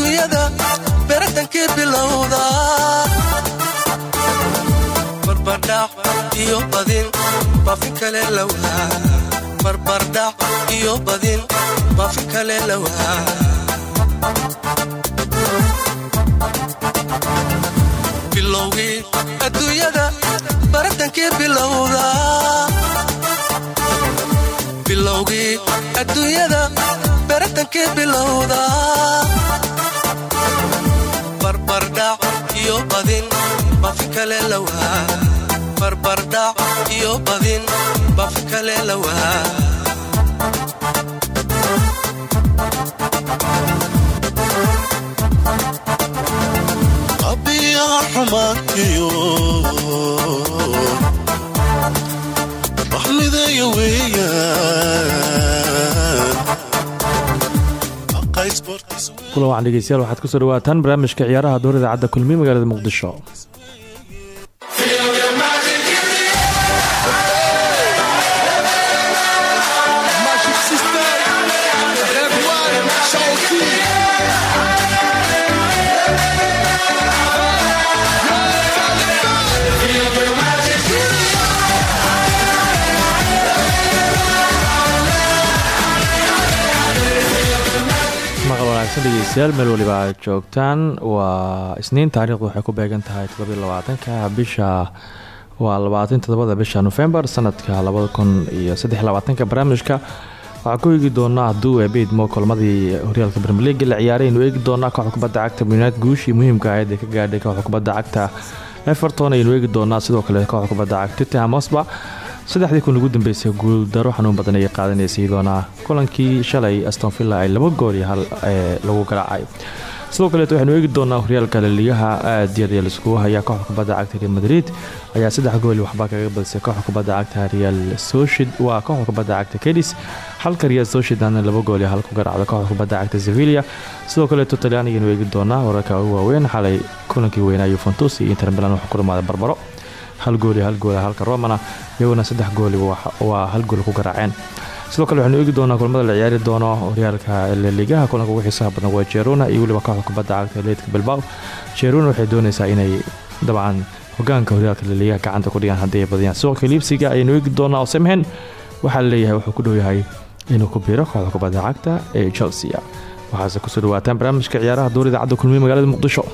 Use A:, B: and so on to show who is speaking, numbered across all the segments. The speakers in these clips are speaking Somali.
A: adduunyada beratankii bilowda barbardhac iyo badin baafin kale lawaa barbardhac iyo badin baafin kale lawaa bilowgii adduunyada baratankii bilowda bilowgii adduunyada baratankii bilowda bafi kale lawaa
B: kulan wacan dhegeystayaal waxaad ku soo dhawaataan barnaamijka ciyaaraha dowr idaacadda kulmiye magaalada muqdisho dhegeystayaal meel waliba aad joogtaan waa isniin taariikhdu waxay ku beegan tahay toddobylabaatanka bisha waa labaatan toddobada bisha nofembar sanadka labada kun iyo barnaamijka. Waxaa ku eegi doonaa hadduu ebeidmo kulmadii horyaalka bermeliga la ciyaaray aynu eegi doonaa kooxda kubadda cagta united guushii muhiimka ahayd ee ka gaadhay kooxda kubadda cagta everton aynu eegi doonaa sidoo kale kooxda kubadda cagta tottenham hotspur saddexdii kun ugu dambeysay guuldaro xanuun badan ayay qaadanaysay iyadoona kulankii shalay aston villa ay laba gool iyo hal lagu garaacay. Sidoo kaleet waxaynu eegi doonaa horyaalka laligaha aad iyo real iskugu haya kooxda kubadda cagta real madrid ayaa saddex gooli waxbaa kaga badisay. Kooxda kubadda cagta real soshid waa kooxda kubadda cagta kedis halka real soshidana laba gool iyo hal ku garaacda kooxda kubadda cagta sevilla sidoo kaleeto talyaanigaynu eegi doonaa wararka ugu waaweyn xalay kulankii weynaa yuventus iyo inter milan waxaa ku barbaro hal gooli hal goola halka romana iyaguna saddex gooli waa hal gool ku garaaceen. Sidoo kale waxaynu eegi doonaa kulamada la ciyaari doono horyaalka laligaha kulanka ugu xiisaha badan waa jeruna iyo weliba kooxda kubadda cagta leedka bilbao. Jeruna waxay doonaysaa inay dabcan hogaanka horyaalka laligaha gacanta ku dhigaan haddii ay badiyaan. Suuqa liibsiga ayaynu eegi doonaa osemhen waxaa la leeyahay wuxuu ku dhow yahay inuu ku biiro kooxda kubadda cagta ee chelsea waxaase ku soo dhawaataan barnaamijka ciyaaraha dowr idaacadda kulmiye magaalada muqdisho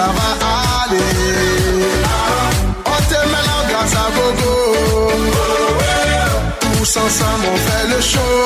C: ça va aller. On te met la grâce à gogo. Tous ensemble on fait le show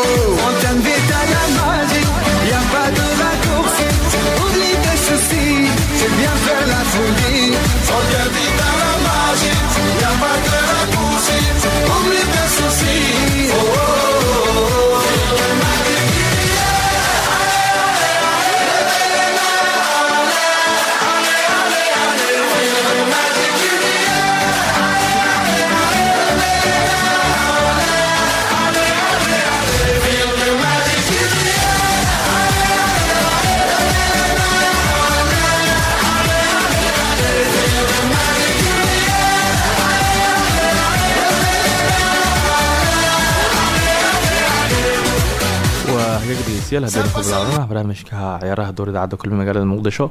B: dhegeystayaal haddaynu ku bilaabnana barnaamijka ciyaaraha dowr idaacadda kulmi magaalada muqdisho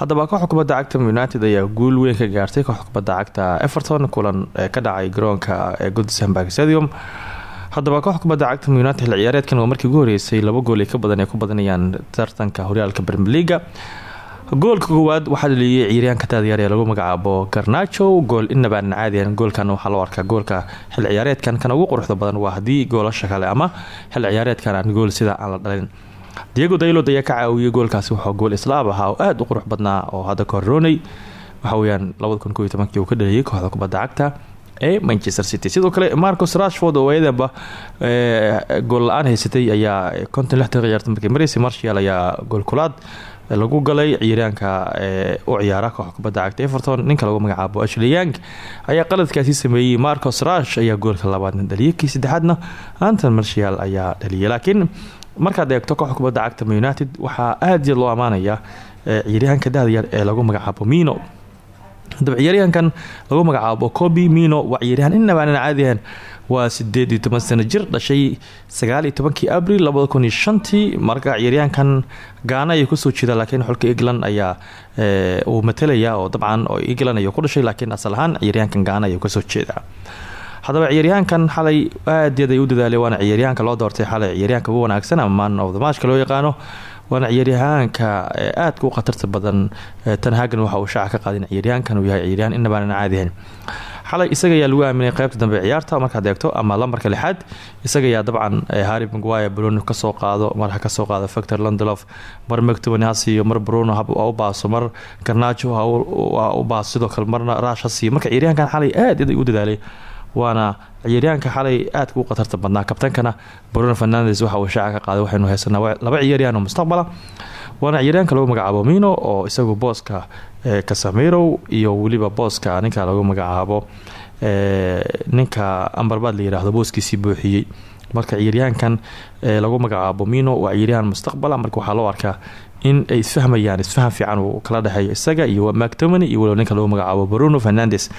B: haddaba kooxda kubadda cagta united ayaa guul weyn ka gaartay kooxda kubadda cagta everton kulan ee ka dhacay garoonka ee goodsamburg stadium haddaba kooxda kubadda cagta united xil ciyaareedkan waa markii ugu horeysay laba gool ee ka badan ay ku badanayaan tartanka horyaalka brmeliga goolka koowaad waxaa dhaliyay ciyaaryaanka daadyaar ee lagu magacaabo garnacho. Gool inabaan caadiyan goolkan waxaa loo arkaa goolka xil ciyaareedkan. Kan ugu quruxda badan waa haddii goolasha kale ama xil ciyaareedkan aan gool sida aan la dhalin. Diego daylod ayaa ka caawiyay goolkaasi waxaa gool islaab ahaa oo aada u qurux badnaa oo hadda kahor rooney waxaweyaan tobankii uu ka dhaliyay kooxda kubadda cagta ee manchester city. Sidoo kale marcus rashford oo ayadanba gool la'aan haysatay ayaa konton lix daqiiq ciyaarta markii mareysa marshal ayaa lagu galay ciyaaryaanka u ciyaara kooxda kubadda cagta everton ninka lagu magacaabo ashley yang ayaa qaladkaasi sameeyey. Marcos rash ayaa goolka labaadna dhaliyay saddexaadna anton marshal ayaa dhaliyay. Laakiin markaad eegto kubadda cagta united waxaa aad loo amaanaya ciyaaryahanka dahda yar ee lagu magacaabo mino. Hadaba ciyaaryahankan lagu magacaabo cobi mino waa ciyaaryahan inaba aanan caadihan waa sideed iyo toban sano jir dhashay sagaal iyo tobankii abril labada kun iyo shantii. Marka ciyaaryahankan gaana ayay laakiin xulka england ayaa uu matalaya oo dabcan oo england ayuu ku dhashay laakiin asal ahaan ciyaaryahankan gaana ayuu ka soo jeeda haddaba ciyaaryahankan xalay aad yaad ay u dadaalay waana ciyaaryahanka loo doortay xalay ciyaaryahanka ugu wanaagsan man of the matchka loo yaqaano. Waana ciyaaryahaanka aadka u khatarta badan tanhagan waxa uu shaaca ka qaadin ciyaaryahankan uu yahay ciyaaryahan inabaanan caadihayn xalay isaga ayaa lagu aaminay qaybta dambe ciyaarta markaad eegto ama lambarka lixaad isaga ayaa dabcan harry maguire bruno ka soo qaado mar ka soo qaado victor londelof mar mctowen ha siiyo mar bruno ha u baaso mar garnaajo ha u baaso sidoo kale marna raash ha siiyo. Marka ciyaaryahankan xalay aad u dadaalay waana ciyaaryahanka xalay aadka u khatarta badnaa. Kabtankana bruno fernandes waxa uu shaaca ka qaaday waxaynu haysanaa laba ciyaaryahan oo waana ciyaaryahanka lagu magacaabo mino oo isagu booska casamirow iyo weliba booska ninka lagu magacaabo ninka ambarbaad la yiraahdo booskiisii buuxiyey. Marka ciyaaryahankan lagu magacaabo mino waa ciyaaryahan mustaqbala marka waxaa loo arkaa in ay isfahmayaan isfaham fiican uu kala dhexeeyo isaga iyo mactomany iyo waliba ninka lagu magacaabo bruno fernandes.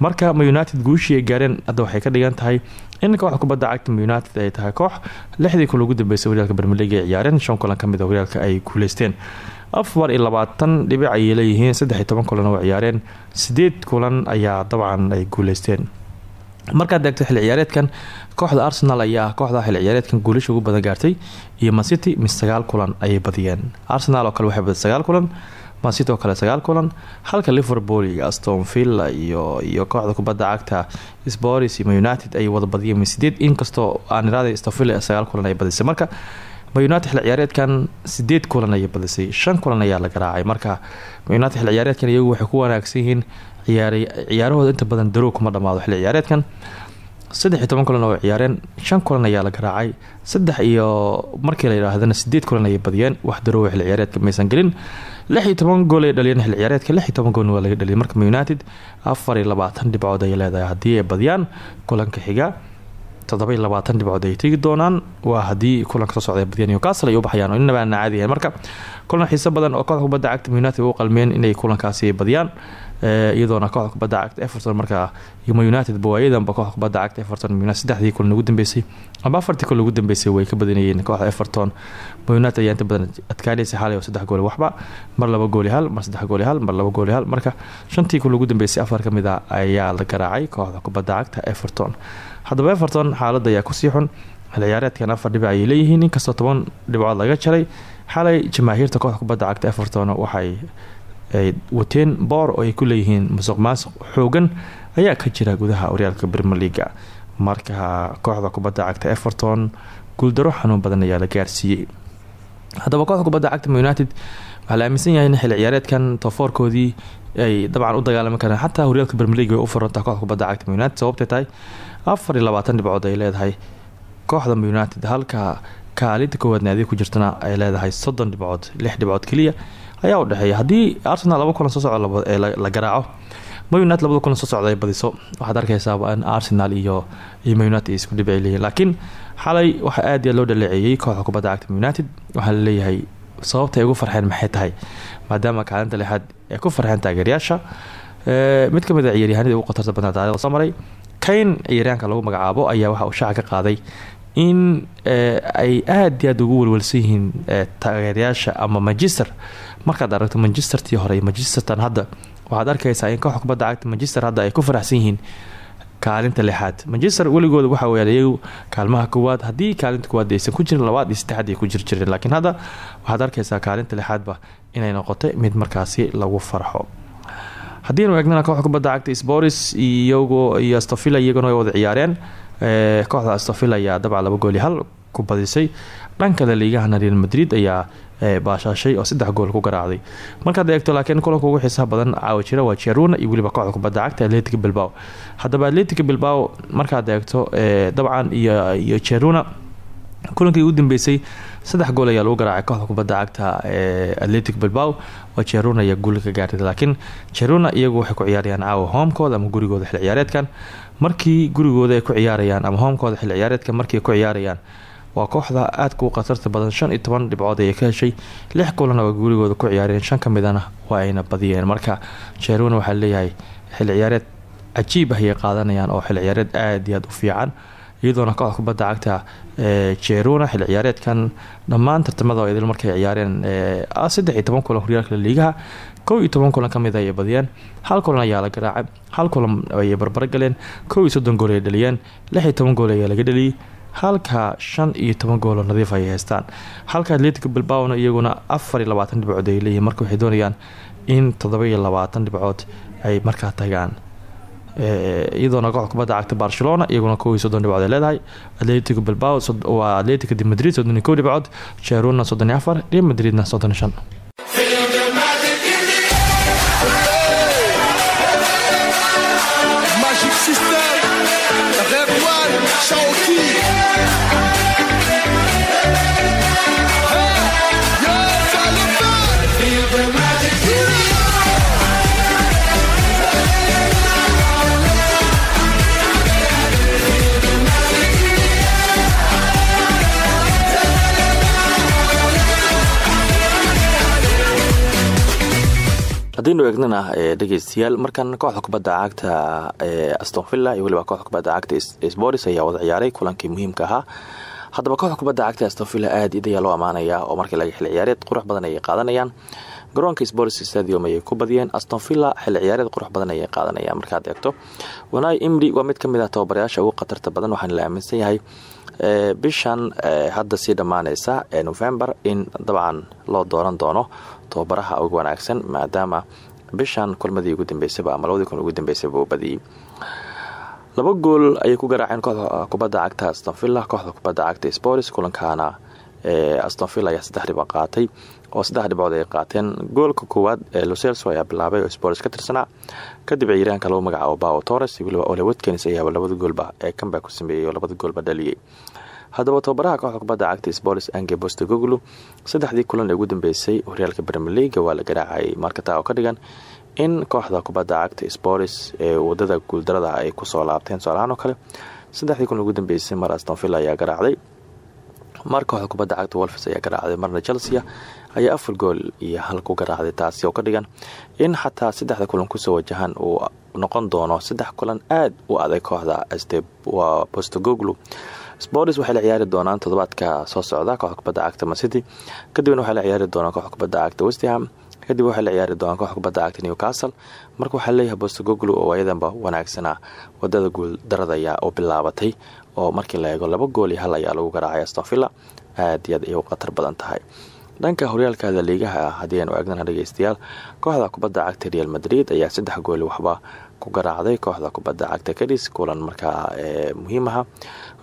B: Marka ma united guushii gaareen hadda waxay ka dhigan tahay in kooxda kubadda cagta ma united ay tahay koox lixdii kun ugu dambeysay horyaalka bermelig ay ciyaareen. Shan kulan ka mid a horyaalka ay guuleysteen afar iyo labaatan dhibic ayay leeyihiin saddex iyo toban kulan oo ciyaareen. Sideed kulan ayaa dabcan ay guuleysteen. Markaad eegto xilli ciyaareedkan kooxda arsenal ayaa kooxda xilli ciyaareedkan guulasha ugu badan gaartay iyo mancity mis sagaal kulan ayay badiyeen. Arsenal oo kale waxay badiyay sagaal kulan mancity oo kale sagaal kulan halka liverpool iyo aston villa iyo iyo kooxda kubadda cagta sporis iyo united ay wada badiyeen sideed inkastoo aaniraada aston villa sagaal kulan ay badisay. Marka ma united xil ciyaareedkan sideed kulan ayay badisay shan kulan ayaa la garaacay. Marka ma united xil ciyaareedkan iyagu waxay ku wanaagsan yihiin ciyaarahooda inta badan darow kuma dhamaado xilli ciyaareedkan saddex iyo toban kulan oo ciyaareen shan kulan ayaa la garaacay. Saddex iyo markii la yidhaahdana sideed kulan ayay badiyeen. Wax darowa xilli ciyaareedka maysan gelin. Lix iyo toban gool ay dhaliyeen xilli ciyaareedka lix iyo waa laga dhaliyay. Marka united afar iyo labaatan dhibcood ayay leedahay. Haddii ay badiyaan kulanka xiga toddoba iyo labaatan dhibcood ay tegi doonaan waa haddii kulanka soo socda ay badiyaan newcastle ay u baxayaan oo inaba aan caadi yahay marka kulan xiiso badan oo kooxda kubadda cagta united u qalmeen inay kulankaasi badiyaan iyadoona kooxda kubadda cagta everton markaa yuma united bawaayadanba kooxda kubadda cagta everton saddexdii kulan ugu dambeysay ama afartii kulan ugu dambeysay way ka badanayeen kooxda everton. United ayaa inta badan adkaanaysa xalay oo saddex gooli waxba mar laba gooli hal mar saddex gooli hal mar laba gooli hal. Marka shantii kulan ugu dambeysay afar ka mid a ayaa la garaacay kooxda kubadda cagta everton haddaba everton xaaladda ayaa ku sii xun. Xil ciyaareedkan afar dhibic ayay leeyihiin inkastoo toban dhibcood laga jaray xalay jamaahiirta kooxda kubadda cagta everton waxay ay wateen boor oo ay ku leeyihiin musuq maasuq xoogan ayaa ka jira gudaha horyaalka brmer leaga marka kooxda kubadda cagta everton guuldaro xanuun badan ayaa la gaarsiiyey. Haddaba kooxda kubadda cagta united waxaa la aaminsan yahay in xil ciyaareedkan tofoorkoodii ay dabcan u dagaalami kareen xataa horyaalka league way u furantaa kooxda kubadda cagta united. Sababtay tahay afar iyo ay leedahay. Kooxda united halka kaalinta koowaad naadiga ku jirtana ay leedahay soddon dhibcood lix dhibcood keliya ayaa udhexeeya haddii arsenal laba kulan soo socdo la garaaco munited labada kulan soo socda ay badiso. Waxaad arkaysaaba in arsenal iyo iyo munited isku leeyihiin laakiin xalay waxaa aad iyaa loo dhaleeceeyey kooxda kubadda cagta united. Waxaa la leeyahay sababta ay ugu farxeen maxay tahay? Maadaama kaalinta lixaad ay ku farxeen taageeryaasha mid ka mid a ciyaaryahanadii ugu khatarta badnaa taarikhda soo maray kayn ciyaaryahanka lagu magacaabo ayaa waxa uu shaaca ka qaaday in ay aad iyo aad ugu welwelsan yihiin taageeryaasha ama manchester. Markaad aragto manchestertii hore iyo manchestertan hadda waxaad arkaysaa in kooxda kubadda cagta hadda ay ku faraxsan yihiin kaalinta lixaad. Manchester weligooda waxa weyaan iyagu kaalmaha koowaad haddii kaalinta koowaad aysan ku jirin labaad iyo saddexaad ay ku jir jireen. Laakiin hadda waxaad arkaysaa kaalinta lixaadba inay noqotay mid markaasi lagu farxo. Haddiinu eegnana kooxda kubadda cagta sporis iyago iyo astofila iyaguna way wada ciyaareen. Kooxda astofil ayaa dabcan laba gooli hal ku badisay dhanka laliigahana real madrid ayaa baashaashay oo saddex gool ku garaacday. Markaad eegto laakiin kulanka ugu xiisaha badan caawa jira waa jeruna iyo weliba kooxda kubadda cagta atletic bilbao. Haddaba atletic bilbao markaad eegto dabcan iyo jeruna kulankii ugu dambeysay saddex gool ayaa lagu garaacay kooxda kubadda cagta ee atletic bilbao. Waa jeruna ayaa guuli ka gaartay laakiin jeruna iyagu waxay ku ciyaarayaan caawa hoomkooda ama gurigooda xil ciyaareedkan. Markii gurigooda ay ku ciyaarayaan ama hoomkooda xil ciyaareedkan markii ku ciyaarayaan waa kooxda aadka u khatarta badan shan iyo toban dhibcood ayay ka heshay lix kulan oo gurigooda ku ciyaareen. Shan ka midana waa ayna badiyeen. Marka jeruna waxaa leeyahay xil ciyaareed cajiib ah ayay qaadanayaan oo xil ciyaareed aada iyo aada u fiican. Iyadoona kooxda kubadda cagta jeruna xil ciyaareedkan dhammaan tartamada idil markay ciyaareen saddex iyo kulan horyaalka liigaha kow iyo toban kulan ka mid ayay badiyeen. Hal kulan ayaa la garaacay. Hal kulan ayay barbaro galeen. Kow iyo soddon gool ay dhaliyeen. Lix iyo toban gool ayaa laga dhaliyey halka shan iyo toban gooloo nadiif ay haystaan. Halka atletica bilbaona iyaguna afar iyo labaatan dhibcood ay leeyihiin marka waxay doonayaan in toddoba iyo labaatan dhibcood ay markaa tagaan. Iyadoona kooxda kubadda cagta barcelona iyaguna kow iyo soddon dhibcood ay leedahay. Atletico bilbao waa atletica de madrid soddon iyo kow dhibcood jeruna soddon iyo afar real madridna soddon iyo shan haddiinu eegnana dhegeystayaal markan kooxda kubadda cagta ee astonvilla iyo weliba kooxda kubadda cagta sporis ayaa wada ciyaaray kulankii muhiimka ahaa. Haddaba kooxda kubadda cagta astonvilla aada id ayaa loo ammaanaya oo markii laga xili ciyaareed qurux badan ayay qaadanayaan. Garoonka sporis stadium ayay ku badiyeen. Astonvilla xili ciyaareed qurux badan ayay qaadanayaan markaad eegto. Wanai imri waa mid ka mid ah tababarayaasha ugu khatarta badan waxaana la aaminsan yahay. Bishan hadda sii dhammaaneysa ee november in dabcan loo dooran doono tababaraha ugu wanaagsan maadaama bishan kulmadii ugu dambeysaba ama labadii kun ugu dambeysaba uu laba gool ayay ku garaaceen kooxda kubadda cagta astonvilla kooxda kubadda cagta sports kulankaana astonvilla ayaa saddex dhiba qaatay oo saddex dhibcood ay qaateen. Goolka koowaad ee lucelso ayaa bilaabay oo sports ka tirsanaa. Kadib ciiraanka lagu magacaabo bao torres weliba ole watkins ayaaba labada goolba ee kambak ku sameeyey oo labada goolba dhaliyey haddaba tababaraha kooxda kubadda cagta sports ange bostogoglu saddexdii kulan ee ugu dambeysay horyaalka bremier leaga waa la garaacayay markataa oo ka dhigan in kooxda kubadda cagta sports ee waddada guuldarada ay ku soo laabteen soalahaan oo kale saddexdii kulan ugu dambeysay mar astonvilla ayaa garaacday. Mar kooxda kubadda cagta wolfs ayaa garaacday marna chelsea ayaa afar gool iyo hal ku garaacday. Taasi oo ka dhigan in xataa saddexda kulan ku soo wajahan uu noqon doono saddex kulan aada u adag kooxda. Waa bostogoglu sports waxay la ciyaari doonaan toddobaadka soo socda kooxda kubadda cagta macity kadibna waxay la ciyaari doonaan kooxda kubadda cagta westham kadib waxay la ciyaari doonaan kooxda kubadda newcastle. Marka waxaa leeyahay bostogoglu oo ayadanba wanaagsana waddada guuldarada ayaa u bilaabatay oo markii la eego laba gool iyo hal ayaa lagu garaacay astonvilla aad iyo aad ay u khatar badan tahay. Dhanka horyaalkaada liigaha ah haddii aynu eegnana dhegeystayaal kooxda kubadda cagta real madrid ayaa saddex gool waxba ku garaacday kooxda kubadda cagta kadis kulan markaa muhiim aha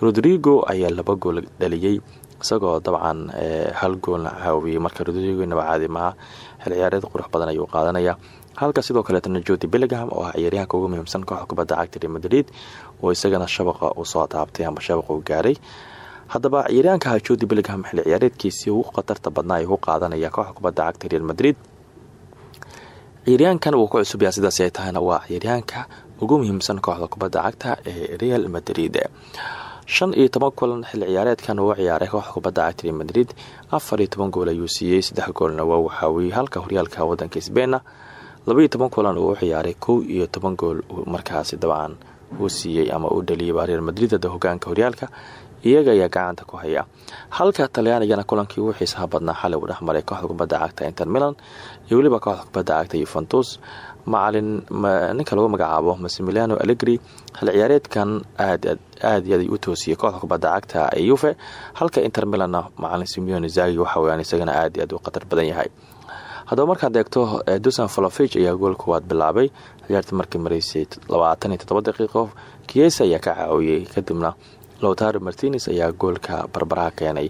B: rodrigo ayaa laba gool dhaliyey isagoo dabcan hal goolna caawiyey marka rodrigo inaba caadi maha xil ciyaareed qurux badan ayuu qaadanaya. Halka sidoo kaleetana jodi bellingham oo ah ciyaaryahanka ugu muhiimsan kooxda kubadda cagta real madrid oo isagana shabaqa uu soo taabtay ama shabaqa uu gaaray. Haddaba ciyaaryahankaha jodi bellingham xilli ciyaareedkiisii ugu khatarta badnaa ku qaadanaya kooxda kubadda cagta real madrid ciyaaryahankan uu ku cusubyaa sidaas ay tahayna waa ciyaaryahanka ugu muhiimsan kooxda kubadda cagta ee real madrid. Shan iyo toban kulan xilli ciyaareedkan uu ciyaaray kooxda kubadda cagta real madrid. Afar iyo toban gool ayuu siiyey saddex goolna waa waxaawiyey halka horyaalka wadanka sbeina labaiyo toban kulan uu u ciyaaray kow iyo toban gool markaasi dabcan uu siiyey ama uu dhaliyay real madrid ada hogaanka horyaalka iyaga ayaa gacanta ku haya. Halka talyaanigana kulankii ugu xiisaha badnaa xalay uu dhexmaray kooxda kubadda cagta inter milan iyo weliba kooxda kubadda cagta yuventus macalin ninka lagu magacaabo masimiliano alegri xil ciyaareedkan aad iy u toosiyey kooxda kubadda cagta ee halka inter milanna macalin simeone zagi waxaweyaan isagana aad aad u khatar badan yahay. Haddaba markaad eegto dusan folovig ayaa gool koowaad bilaabay. Ciyaartii markii maraysay labaatan iyo toddoba daqiiqo kiesa ayaa ka caawiyey kadibna lowtaro martines ayaa goolka barbaraha keenay.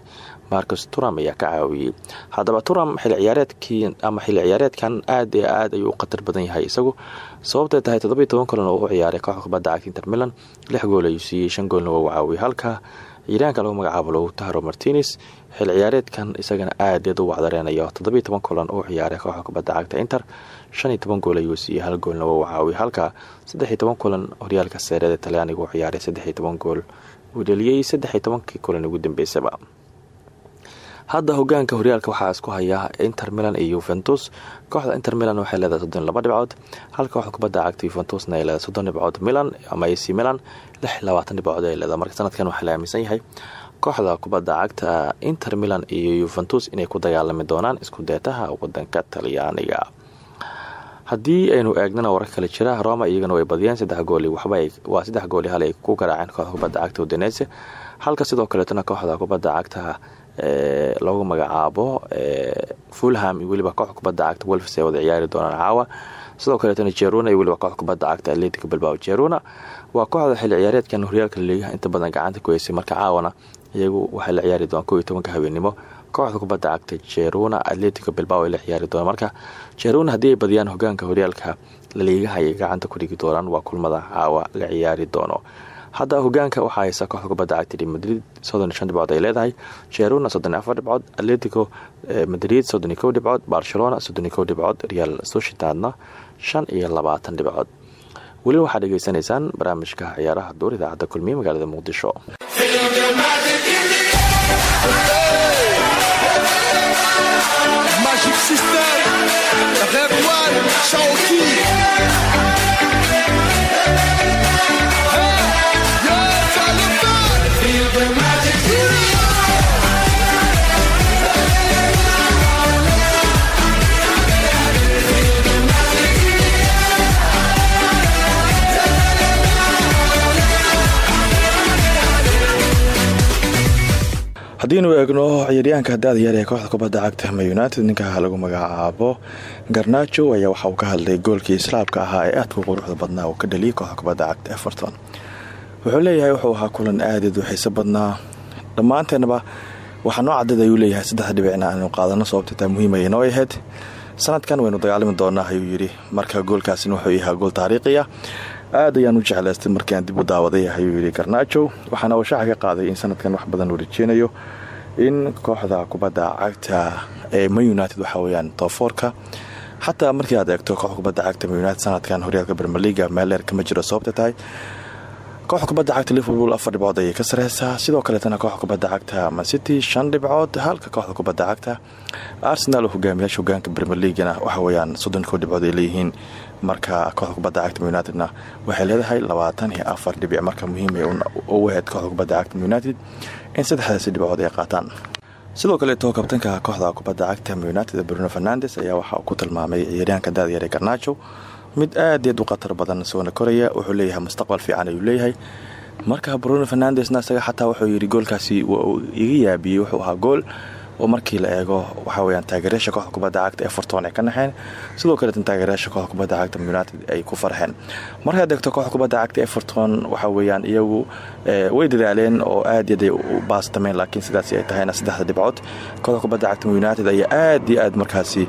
B: Marcus turam ayaa ka caawiyey haddaba turam xili ciyaareedkii ama xilli ciyaareedkan aad ee aad ayuu u khatar badan yahay isagu. Sababtay tahay toddobiy toban kulan oo u ciyaaray kooxda kubadda inter milan lix gool ayuu siiyey shan goolna waa u halka ciiraanka lagu magacaabo lowtaro martines xil ciyaareedkan isagana aadeed u wacdareenayo toddobiy toban kulan uu ciyaaray kooxda kubadda inter shan iyo toban gool ayuu siiyey hal goolna waa u halka saddex iyo toban kulan horyaalka seereeda talyaaniga u ciyaaray saddex iyo toban gool uu dheliyey saddex iyo tobankii kulan ugu dambeysaba. Hadda hogaanka horyaalka waxaa isku haya inter milan iyo yuventus kooxda inter milan waxay leedahay soddon laba dhibcood halka kooxda kubadda cagta yuventusna ay leedahay soddon dhibcood milan ama ac milan lix labaatan dhibcood ay leedahay. Marka sanadkan waxaa la aaminsan yahay kooxda kubadda cagta inter milan iyo yuventus inay ku dagaalami doonaan isku deetaha wadanka talyaaniga haddii aynu eegnana warar kale jira roma iyagana way badiyeen waxbawaa saddex gooli hal ku garaaceen kooxda cagta udinese. Halka sidoo kaleetana kooxda kubadda cagta ee lagu magacaabo fulham iyo weliba kooxda kubadda cagta wolfs ay wada ciyaari doonaan caawa. Sidoo kaleetana jeruna iyo weliba kooxda kubadda cagta atletico bilbao. Jeruna waa kooxda xilli ciyaareedkan horyaalka laliigaha inta badan gacanta ku heysay marka caawana iyagu waxay la ciyaari doonaan kow iyo habeenimo kooxda kubadda cagta jeruna atletico bilbao ay la ciyaari doonaan. Marka jeruna haddii ay badiyaan hogaanka horyaalka laliigaha ayay gacanta ku dhigi doonaan. Waa kulmada caawa la ciyaari doono. Hadda hogaanka waxaa haysa kooxda kubadda cagta madrid soddon shan dhibcood ay leedahay. Jeruna soddon afar dhibcood. Atletico madrid soddon iyo kow barcelona soddon iyo kow real sociedadna shan iyo labaatan dhibcood. Weli waxaad dhegeysanaysaan barnaamijka ciyaaraha duur idaacadda kulmiye magaalada muqdisho
C: Magic System, Red One, Shawty.
B: Haddiinu eegno ciyaaryahanka daadayar ee kooxda kubadda cagta ma united ninka lagu magacaabo garnajo ayaa waxa uu ka hadlay goolkii islaabka ahaa ee aadka u quruxda badnaa uu ka dhaliyay kooxda kubadda cagta everton. Wuxuu leeyahay wuxuu ahaa kulan aadaed u xiiso badnaa. Dhammaanteenaba waxaa noo cadad ayuu leeyahay saddex dhibicna aanu qaadano sababta taa muhiimay inoo ahayd. Sanadkan waynu dagaalami doonaa ayuu yidhi. Marka goolkaasina wuxuu yahaa gool taariikhi ah aad ayaan u jeclaystay markiiaan dib u daawaday ayuu yidhi garnaajo waxaana uu shaaca ka qaaday in sanadkan wax badan uu rajeynayo in kooxda kubadda cagta ee man united waxa weyaan toofoorka xataa markii aad eegto kooxda kubadda cagta man united sanadkan horyaalka bermeliga meeleer kama jiro sababta tahay kooxda kubadda cagta liverpool afar dhibcood ayay ka sareysaa. Sidoo kaleetana kooxda kubadda cagta mancity shan dhibcood halka kooxda kubadda cagta arsenal oo hogaamiyaasha hogaanka bermeligana waxa weyaan soddon koo dhibcood ay leeyihiin. Marka kooxda kubadda cagta unitedna waxay leedahay labaatan iyo afar dhibic. Marka muhiimay u ahayd kooxda kubadda cagta united in saddexdaasi dhibcood ay qaataan. Sidoo kaleeto kabtanka kooxda kubadda cagta united bruno fernandes ayaa waxa uu ku tilmaamay ciyaaryahanka daadiyare garnaajo mid aad iyaad u khatar badan soona koraya wuxuu leeyahay mustaqbal fiican ayuu leeyahay. Marka bruno fernandesna isaga xataa wuxuu yidhi goolkaasi waa iga yaabiyey wuxuu ahaa gool oo markii la eego waxa weyaan taageerayaasha kooxda kubadda cagta everton ay ka naxeen. Sidoo kaleetan taageerayaasha kooxda kubadda cagta united ay ku farxeen. Markaad eegto kooxda kubadda cagta everton waxa weyaan iyagu way dadaaleen oo aad yaday u baastameen laakiin sidaas ay tahayna saddexda dhibcood. Kooxda kubadda cagta united ayaa aad iyo aad markaasi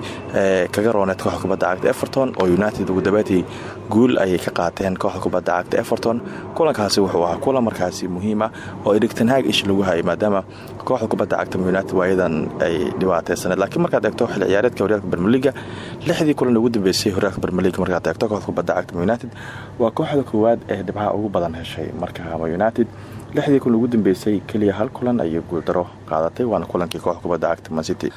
B: kaga rooneed kooxda kubadda cagta everton oo united ugu dabaatay guul ayay ka qaateen kooxda kubadda cagta everton. Kulankaasi wuxuu ahaa kulan markaasi muhiim ah oo erigtanhaag ish lagu hayay maadaama kooxda kubadda cagta united waayadan ay dhibaateysaneed laakiin markaad eegto xilli ciyaareedka horyaalka bermeliga lixdii kulan ugu dambeysay horyaalka bermeliga markaad eegto kooxda kubadda cagta united waa kooxda koowaad ee dhibcaha ugu badan heshay marka united lixdii kulan ugu dambeysay keliya hal kulan ayay guuldaro qaadatay waana kulankii kooxda kubadda cagta mancity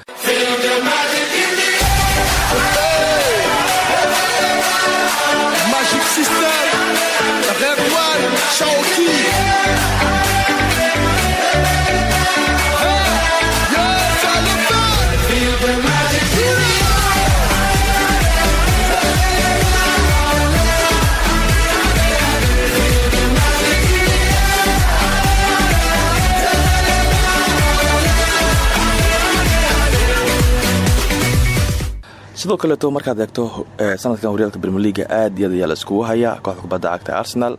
B: sidoo kaleeto markaad eegto sanadkan horyaalka bermeliga aad iyo aad ayaa la kooxda kubadda cagta arsenal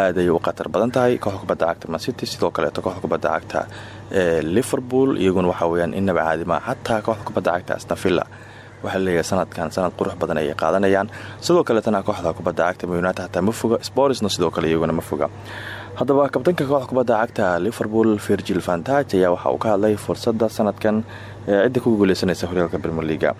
B: aad ayay u badan tahay. Kooxda kubadda cagta mancity sidoo kaleeto kooxda kubadda cagta ee liverpool iyaguna waxaa weyaan innaba caadima xataa kooxda kubadda cagta astafilla waxaa leeyahay sanadkan sanad qurux badan ayay qaadanayaan. Sidoo kaleetana kooxda kubadda cagta united hataa ma foga sporisna sidoo kale iyaguna ma foga kabtanka kooxda kubadda cagta liverpool virgil vantage ayaa waxa uu ka hadlay fursadda sanadkan cidda ku guuleysanaysa horyaalka brmer leaga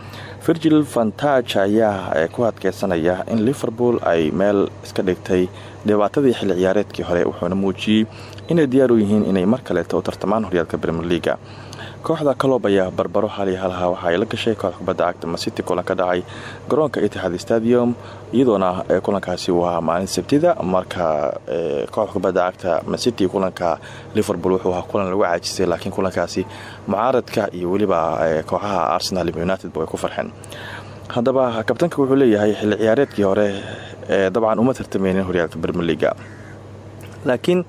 B: virgil vantage ayaa ku adkeysanaya in liverpool ay meel iska dhigtay dhibaatadii xilli ciyaareedkii hore wuxuuna muujiyey inay diyaar u yihiin inay mar kaleeto u tartamaan horyaalka brmer leaga kooxda kaloob ayaa barbaro hal iyo halha waxa ay la gashay kooxda kubadda cagta masity kulan ka dhacay garoonka itixaad stadium iyadoona kulankaasi uu ahaa maalin sabtida. Marka kooxda kubadda cagta masity kulanka liverpool wuxuu ahaa kulan lagu caajisay laakiin kulankaasi mucaaradka iyo weliba kooxaha arsenal iyo united way ku farxeen. Haddaba kabtanka wuxuu leeyahay xilli ciyaareedkii hore dabcan uma tartameynin horyaalka brmer leaga laakiin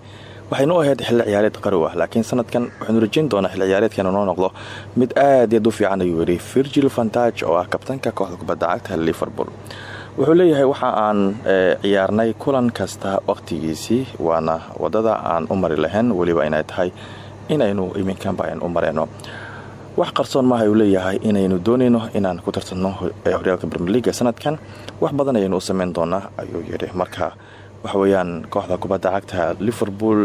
B: waxaynu ahayd xilli ciyaareed qarow ah laakiin sanadkan waxaynu rajayn doonaa xilli ciyaareedkan noo noqdo mid aad iyaad u fiican ayuu yidhi virgil vantage oo ah kabtanka kooxda kubadda cagta liverpool. Wuxuu leeyahay waxa aan ciyaarnay kulan kasta wakhtigiisii waana waddada aan u mari lahayn. Weliba inay tahay inaynu iminkanba aynu u mareyno. Wax qarsoon maaha uu leeyahay inaynu doonayno inaan ku tartanno horyaalka brmer leaga sanadkan. Wax badan ayaynu u sameyn doonaa ayuu yidhi. Marka waxaweyaan kooxda kubadda cagta liverpool.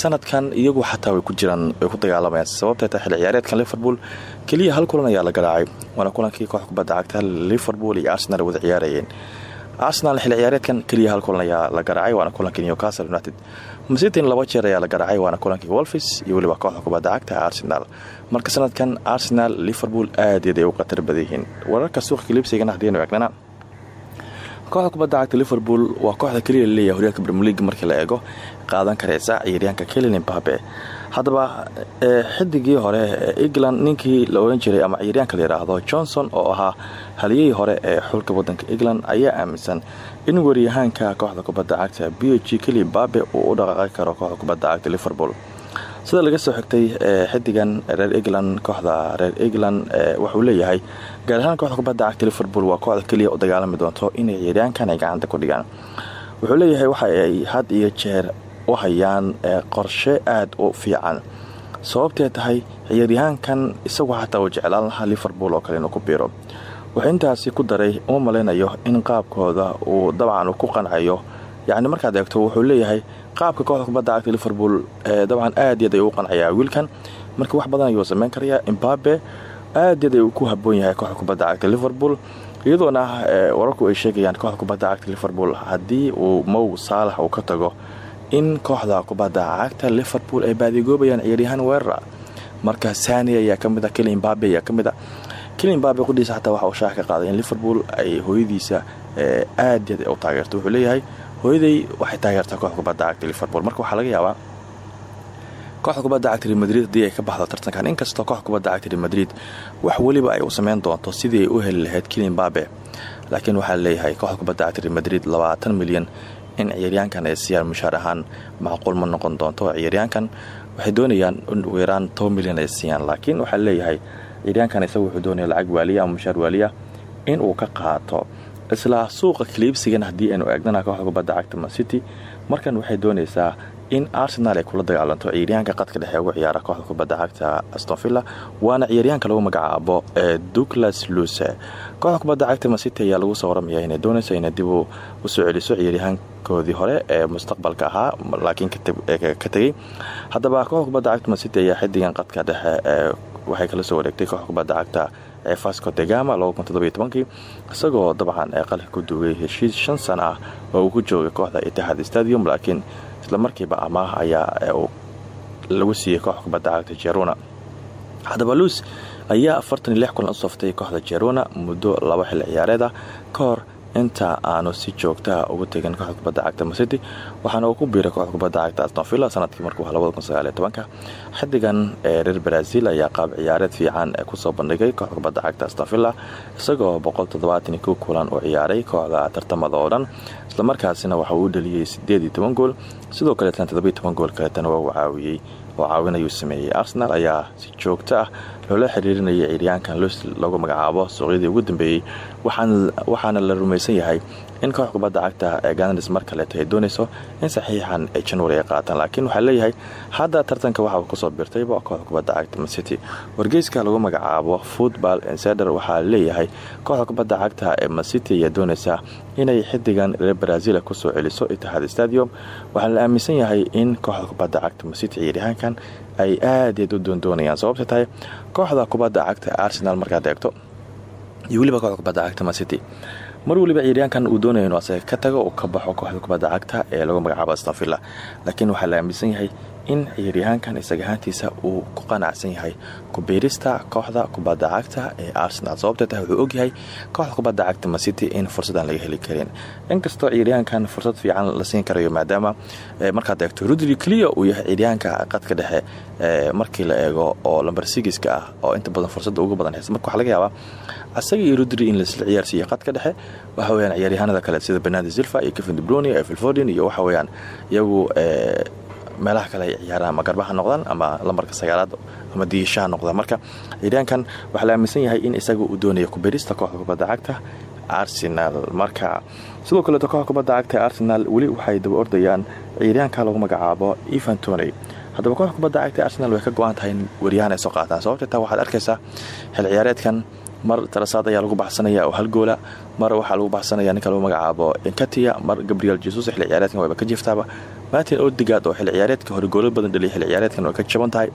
B: Sanadkan iyagu xataa way ku jiraan way ku dagaalamayaan sababtay tahay xilli ciyaareedkan liverpool keliya hal kulan ayaa la garaacay waana kulankii kooxda kubadda cagta liverpool iyo arsenal wada ciyaarayeen. Arsenal xilli ciyaareedkan keliya hal kulan ayaa la garaacay waana kulankii newcastle united. Masitin laba jeer ayaa la garaacay waana kulankii wolfis iyo weliba kooxda kubadda cagta arsenal. Marka sanadkan arsenal liverpool aadaed ay u khatar badan wararka suuqa kaliibsigana haddiinu eegnana kooxda kubadda cagta liverpool waa kooxda keliya la leeyahay horyaalka brmer league markii la eego qaadan karaysa ciyaaryaanka kelin imbabe haddaba xidigii hore ee england ninkii la oran jiray ama ciyaaryaanka la yidhaahdo johnson oo ahaa haliyihii hore ee xulka wadanka england ayaa aaminsan in wariyahaanka kooxda kubadda cagta b g keli imbabe uu u dhaqaaqi karo kooxda kubadda cagta liverpool sida laga soo xigtay xidigan reer england kooxda reer england wuxuu leeyahay gaar ahaan kooxda kubadda cagta liverpool waa kooxda keliya u dagaalami doonto inay ciyaaryaankan ay gacanta ku dhigaan. Wuxuu leeyahay waxa ay had iyo jeer u hayaan qorshe aada u fiican sababtee tahay ciyaaryahaankan isagu xataa uu jeclaan lahaa liverpool oo kale inuu ku biiro. Wuxuu intaasi ku daray uma malaynayo in qaabkooda uu dabcan ku qancayo yacni markaad eegto wuxuu leeyahay qaabka kooxda kubadda cagta liverpool dabcan aad yaad ayuu u qancayaa wiilkan. Marka wax badan ayuu sameyn karayaa imbabe aad yaad ayuu ku haboon yahay kooxda kubadda cagta liverpool iyadoona wararku ay sheegayaan kooxda kubadda cagta liverpool haddii uu mow saalax uu ka tago in kooxda kubadda cagta liverpool ay baadigoobayaan ciyaaryahaan weerara. Marka sani ayaa ka mid a kelin imbabe ayaa ka mid a. Kelin imbabe waxa uu shaax ka qaaday in liverpool ay hooyadiisa aad yaad u taageerto. Wuxuu leeyahay hooyaday waxay taageertaa kooxda kubadda cagta liverpool. Marka waxaa laga yaabaa kooxda kubadda cagta real madrid haddii ay ka baxdo tartankan inkastoo kooxda kubadda cagta madrid wax weliba ay u sameyn doonto sidii u heli lahayd kelin babe laakiin waxaa leeyahay kooxda kubadda cagta madrid labaatan milyan in ciyaaryaankan ay siiyaan mushaar ahaan macquul ma noqon doonto. Ciyaaryaankan waxay doonayaan in ugu yaraan toban milyan ay siiyaan. Laakiin waxaa leeyahay ciyaaryaankan isagu wuxuu doonaya lacag waaliya ama mushaar waaliya in uu ka qaato isla suuqa kaliibsigan haddii aynu eegnana kooxda kubadda cagta mancity markan waxay doonaysaa in arsenal ay kula dagaalanto ciyaaryahanka qadka dhexe ugu ciyaara kooxda kubadda cagta astonvilla waana ciyaaryahanka lagu magacaabo ee douglas luse kooxda kubadda cagta mancity ayaa lagu soo waramaya inay doonayso inay dib u soo celiso ciyaaryahankoodii hore ee mustaqbalka ahaa laakiin ka tegey haddaba kooxda kubadda cagta mancity ayaa xidigan qadka dhexe waxay kala soo wareegtay kooxda kubadda cagta ee fasco degama kii isagoo dabcan ee qalka ku duugay heshiis shan sana ah oo uu ku joogay kooxda itixaad stadium laakiin isla markiiba amaah ayaa lagu siiyey kooxda kubadda cagta jerona haddaba ayaa afartan iyo lix kulan u saftay kooxda jerona muddo laba xilli ciyaareed ah ka inta aanu si joogtaha ugu tegin kooxda kubadda cagta masity waxaana uu ku biiray kooxda kubadda cagta astonvilla sannadkii markuu xidigan ee reer brazil ayaa qaab ciyaareed fiican ee ku soo bandhigay kooxda kubadda cagta astonvilla isagoo kulan u ciyaaray kooxda tartamada oo dhan islamarkaasina waxa uu dhaliyey gool. Sidoo kaleetana toddobiiy toban gool kaleetana waa uu caawiyey oo caawinayuu sameeyey arsenal ayaa si joogto ah loola xiriirinayay ciiryaankan lagu magacaabo suuqyadii ugu dambeeyey waxaana la rumaysan yahay in koox kubadda cagta ee ganars mar kaleeta ay doonayso in saxiixan ay january ay qaataan laakiin waxaa leeyahay hadda tartanka waxa uu ku soo birtayba koox kubadda cagta mancity wargeyska lagu magacaabo football insider waxaa leeyahay kooxda kubadda cagta ee mancity ayaa doonaysa inay xidigan reer brazil ku soo celiso itixaad stadium. Waxaa la aaminsan yahay in kooxda kubadda cagta mancity ciyaaryahaankan ay aadaed u doondoonayaan sababta tahay kooxda kubadda cagta arsenal markaad eegto iyo weliba kooxda kubadda cagta mancity mar waliba ciyaaryaankan uu doonaya inuu asaga ka tago uu ka baxo kooxda kubadda cagta ee lagu magacaabo astonvilla laakiin waxaa la aaminsan yahay in ciyaaryahaankan isaga ahaantiisa uu ku qanacsan yahay. Kubiirista kooxda kubadda cagta ee arsenal. Sababtee tahay wuxuu ogyahay kooxda kubadda cagta macity in fursadaan laga heli karin. Inkastoo ciyaaryahankan fursad fiican la siin karayo maadaama markaad eegto rudri clia uu yahay ciyaaryahanka qadka dhexe markii la eego oo lamber sigiska ah oo inta badan fursadda ugu badan haysa marka waxaa laga yaabaa asaga iyo rudri in laisla ciyaarsiiyo qadka dhexe waxa weyaan ciyaaryahanada kale sida benadi silva iyo kevin debroni evilfordin iyo waxa weyaan iyagu meelaha kale ay ciyaaraan ama garbaha noqdaan ama lambarka sagaalaad ama diishaha noqdaan marka ciyaaryaankan waxaa la aaminsan yahay in isaga uu doonayo kubirista kooxda kubadda cagta arsenal. Marka sidoo kaleeto kooxda kubadda cagta arsenal weli waxay daba ordayaan ciyaaryaanka lagu magacaabo evan tony haddaba kooxda kubadda cagta arsenal way ka go-an tahay in wariyahan ay soo qaataan. Sababtee taa waxaad arkaysaa xil ciyaareedkan mar tarasaad ayaa lagu baxsanaya oo hal goola mar waxaa lagu baxsanaya ninka lagu magacaabo inkatia mar gabriel jesus xilli ciyaareedkan wayba ka jiiftaaba. Martin ordigaad oo xilli ciyaareedka hore goolo badan dhaliya xilli ciyaareedkan way ka jaban tahay.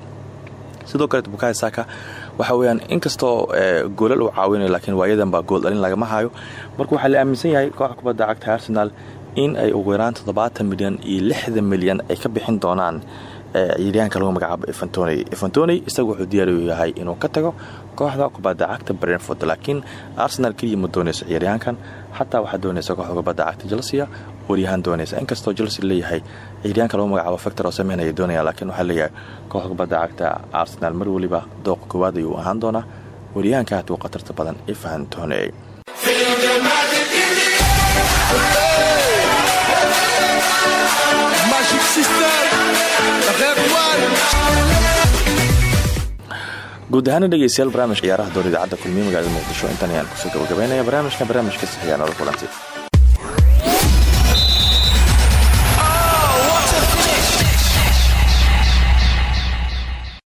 B: Sidoo kale bukayo saka waxa weyaan inkastoo goolal uu caawinayo laakiin waayadan baa gool dhalin lagama hayo marka waxaa la aaminsan yahay kooxda kubadda cagta arsenal in ay ugu yaraan toddobaatan milyan iyo lixdan milyan ay ka bixin doonaan ciyaaryahanka lagu magacaabo evantony evantony isagu wuxuu diyaar u yahay inuu ka tago kooxda kubadda cagta brentford laakiin arsenal keliya ma doonayso ciyaaryahankan. Xataa waxaa doonaysa kooxda kubadda cagta chelsea waryahaan doonaysa. Inkastoo chelsea leeyahay ciyaaryahanka lagu magacaabo factor oo sameynaya doonaya laakiin waxaa leeyahay kooxda kubadda cagta arsenal mar weliba dooqa koowaad ayuu ahaan doonaa. Waryahanka hatuu khatarta badan evantony guud ahaana dhegeystayaal barnaamijka ciyaaraha door idaacadda kulmiye magaalada muqdisho intan ayaan ku soo gabagabaynaya barnaamijka barnaamijka saxiyaa noola kulantay